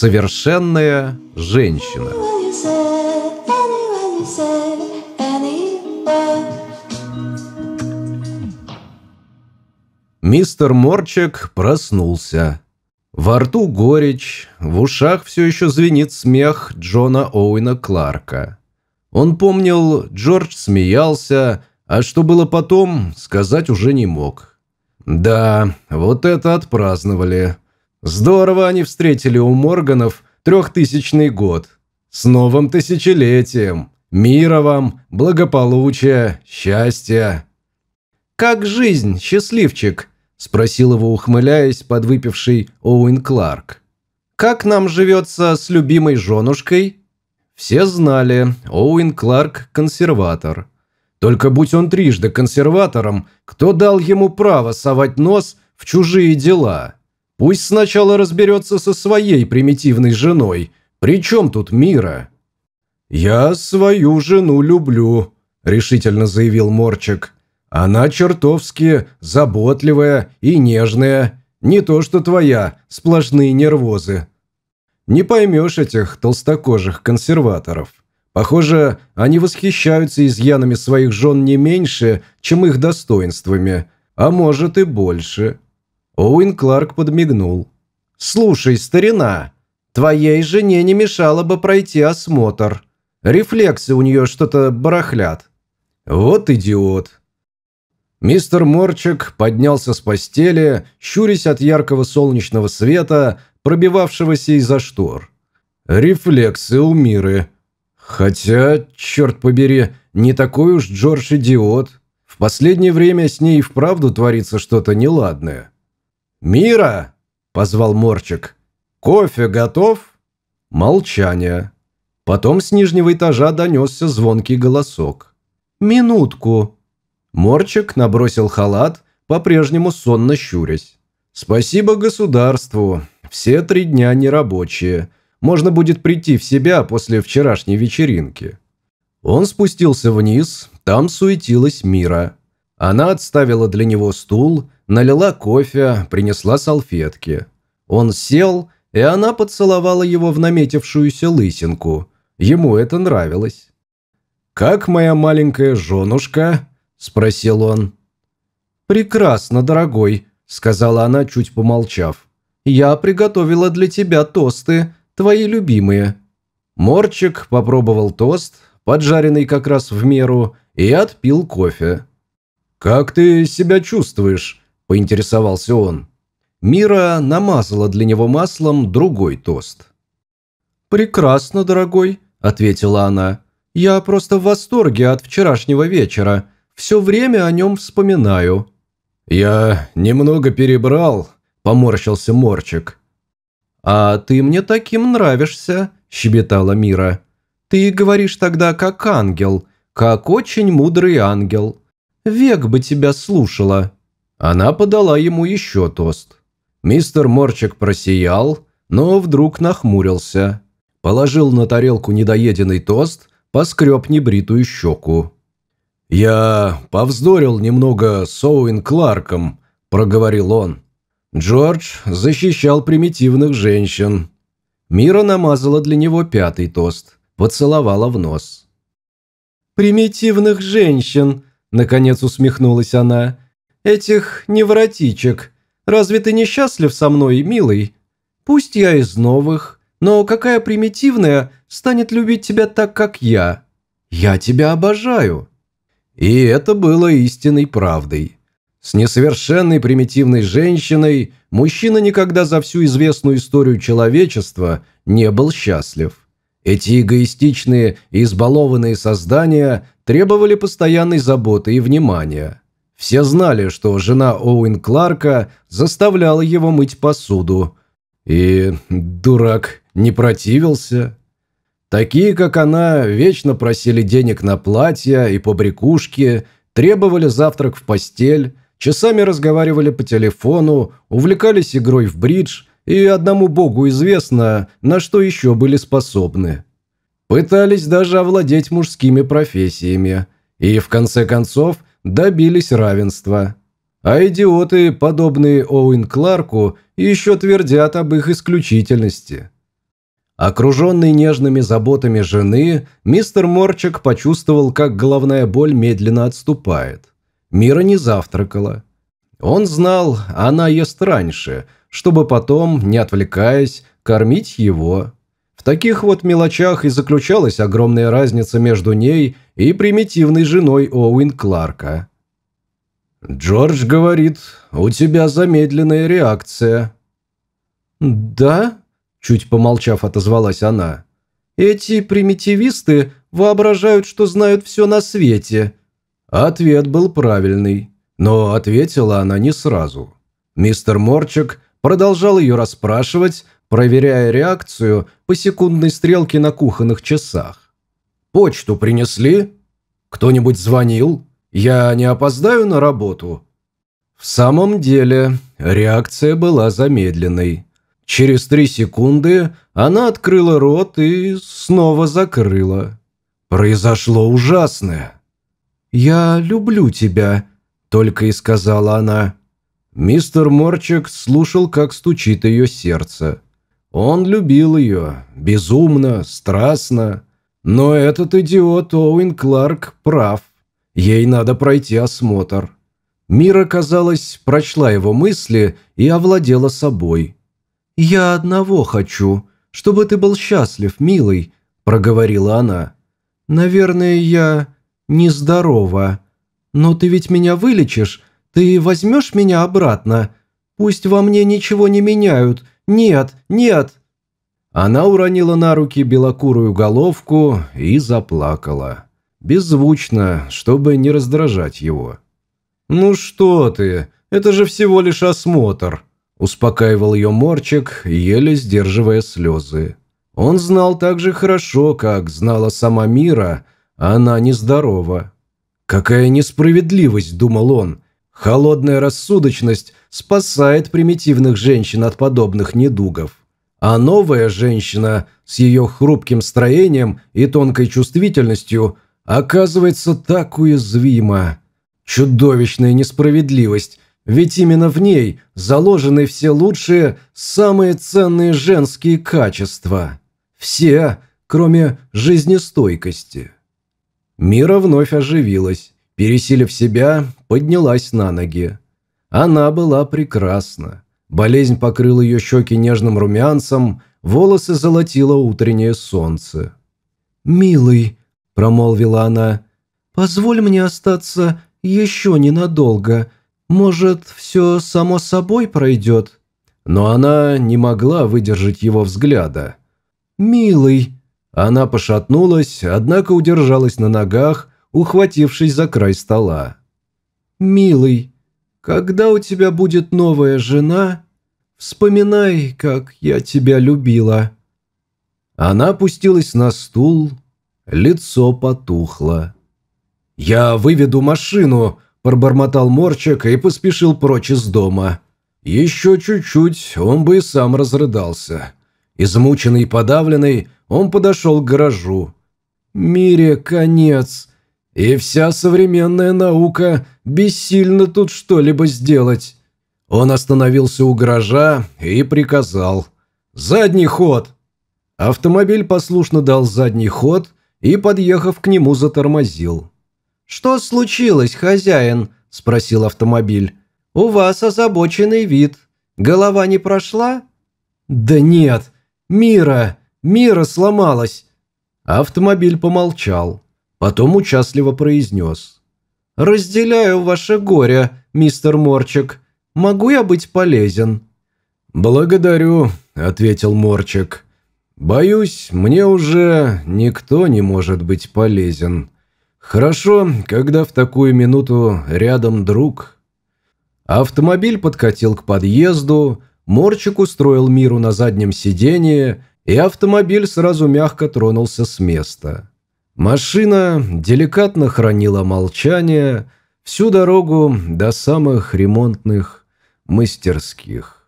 Совершенная женщина. Мистер Морчек проснулся. Во рту горечь, в ушах все еще звенит смех Джона Оуэна Кларка. Он помнил, Джордж смеялся, а что было потом, сказать уже не мог. Да, вот это отпраздновали. Здорово они встретили у Морганов трехтысячный год. С новым тысячелетием. Мира вам, благополучия, счастья. «Как жизнь, счастливчик?» – спросил его, ухмыляясь, подвыпивший Оуэн Кларк. «Как нам живется с любимой женушкой?» Все знали, Оуэн Кларк – консерватор. Только будь он трижды консерватором, кто дал ему право совать нос в чужие дела? Пусть сначала разберется со своей примитивной женой. При чем тут мира? «Я свою жену люблю», – решительно заявил Морчик. «Она чертовски заботливая и нежная, не то что твоя, сплошные нервозы». Не поймешь этих толстокожих консерваторов. Похоже, они восхищаются изъянами своих жен не меньше, чем их достоинствами, а может и больше. Оуэн Кларк подмигнул. «Слушай, старина, твоей жене не мешало бы пройти осмотр. Рефлексы у нее что-то барахлят». «Вот идиот». Мистер Морчик поднялся с постели, щурясь от яркого солнечного света, пробивавшегося из-за штор. Рефлексы у Миры. Хотя, черт побери, не такой уж Джордж идиот. В последнее время с ней вправду творится что-то неладное. «Мира!» – позвал Морчик. «Кофе готов?» Молчание. Потом с нижнего этажа донесся звонкий голосок. «Минутку!» Морчик набросил халат, по-прежнему сонно щурясь. «Спасибо государству. Все три дня нерабочие. Можно будет прийти в себя после вчерашней вечеринки». Он спустился вниз, там суетилась Мира. Она отставила для него стул, налила кофе, принесла салфетки. Он сел, и она поцеловала его в наметившуюся лысинку. Ему это нравилось. «Как моя маленькая женушка?» – спросил он. «Прекрасно, дорогой», – сказала она, чуть помолчав. «Я приготовила для тебя тосты, твои любимые». Морчик попробовал тост, поджаренный как раз в меру, и отпил кофе. «Как ты себя чувствуешь?» – поинтересовался он. Мира намазала для него маслом другой тост. «Прекрасно, дорогой», – ответила она. «Я просто в восторге от вчерашнего вечера. Все время о нем вспоминаю». «Я немного перебрал», – поморщился Морчик. «А ты мне таким нравишься», – щебетала Мира. «Ты говоришь тогда как ангел, как очень мудрый ангел. Век бы тебя слушала». Она подала ему еще тост. Мистер Морчик просиял, но вдруг нахмурился. Положил на тарелку недоеденный тост, поскреб небритую щеку. «Я повздорил немного с Оуэн Кларком», – проговорил он. Джордж защищал примитивных женщин. Мира намазала для него пятый тост, поцеловала в нос. «Примитивных женщин», – наконец усмехнулась она. «Этих невротичек. Разве ты не счастлив со мной, милый? Пусть я из новых, но какая примитивная станет любить тебя так, как я? Я тебя обожаю». И это было истинной правдой. С несовершенной примитивной женщиной мужчина никогда за всю известную историю человечества не был счастлив. Эти эгоистичные и избалованные создания требовали постоянной заботы и внимания. Все знали, что жена Оуэн Кларка заставляла его мыть посуду. И дурак не противился. Такие, как она, вечно просили денег на платья и побрякушки, требовали завтрак в постель, часами разговаривали по телефону, увлекались игрой в бридж и одному богу известно, на что еще были способны. Пытались даже овладеть мужскими профессиями и, в конце концов, добились равенства. А идиоты, подобные Оуэн Кларку, еще твердят об их исключительности. Окруженный нежными заботами жены, мистер Морчик почувствовал, как головная боль медленно отступает. Мира не завтракала. Он знал, она ест раньше, чтобы потом, не отвлекаясь, кормить его. В таких вот мелочах и заключалась огромная разница между ней и примитивной женой Оуэн Кларка. «Джордж говорит, у тебя замедленная реакция». «Да?» – чуть помолчав, отозвалась она. «Эти примитивисты воображают, что знают все на свете». Ответ был правильный, но ответила она не сразу. Мистер Морчик продолжал ее расспрашивать, проверяя реакцию по секундной стрелке на кухонных часах. «Почту принесли? Кто-нибудь звонил? Я не опоздаю на работу?» В самом деле, реакция была замедленной. Через три секунды она открыла рот и снова закрыла. Произошло ужасное. «Я люблю тебя», — только и сказала она. Мистер Морчик слушал, как стучит ее сердце. Он любил ее, безумно, страстно. Но этот идиот Оуэн Кларк прав. Ей надо пройти осмотр. Мира, казалось, прочла его мысли и овладела собой. «Я одного хочу, чтобы ты был счастлив, милый», – проговорила она. «Наверное, я нездорова. Но ты ведь меня вылечишь, ты возьмешь меня обратно. Пусть во мне ничего не меняют, «Нет, нет!» Она уронила на руки белокурую головку и заплакала. Беззвучно, чтобы не раздражать его. «Ну что ты, это же всего лишь осмотр», – успокаивал ее Морчик, еле сдерживая слезы. Он знал так же хорошо, как знала сама Мира, а она нездорова. «Какая несправедливость», – думал он, Холодная рассудочность спасает примитивных женщин от подобных недугов. А новая женщина с ее хрупким строением и тонкой чувствительностью оказывается так уязвима. Чудовищная несправедливость, ведь именно в ней заложены все лучшие, самые ценные женские качества. Все, кроме жизнестойкости. Мира вновь оживилась. Пересилив себя, поднялась на ноги. Она была прекрасна. Болезнь покрыла ее щеки нежным румянцем, волосы золотило утреннее солнце. «Милый», – промолвила она, – «позволь мне остаться еще ненадолго. Может, все само собой пройдет?» Но она не могла выдержать его взгляда. «Милый», она пошатнулась, однако удержалась на ногах, ухватившись за край стола. «Милый, когда у тебя будет новая жена, вспоминай, как я тебя любила». Она опустилась на стул, лицо потухло. «Я выведу машину», – пробормотал Морчик и поспешил прочь из дома. Еще чуть-чуть, он бы и сам разрыдался. Измученный и подавленный, он подошел к гаражу. «Мире конец», и вся современная наука бессильна тут что-либо сделать. Он остановился у гаража и приказал «Задний ход!». Автомобиль послушно дал задний ход и, подъехав к нему, затормозил. «Что случилось, хозяин?» – спросил автомобиль. «У вас озабоченный вид. Голова не прошла?» «Да нет! Мира! Мира сломалась!» Автомобиль помолчал. Потом участливо произнес. «Разделяю ваше горе, мистер Морчик. Могу я быть полезен?» «Благодарю», – ответил Морчик. «Боюсь, мне уже никто не может быть полезен. Хорошо, когда в такую минуту рядом друг». Автомобиль подкатил к подъезду, Морчик устроил Миру на заднем сиденье, и автомобиль сразу мягко тронулся с места. Машина деликатно хранила молчание всю дорогу до самых ремонтных мастерских.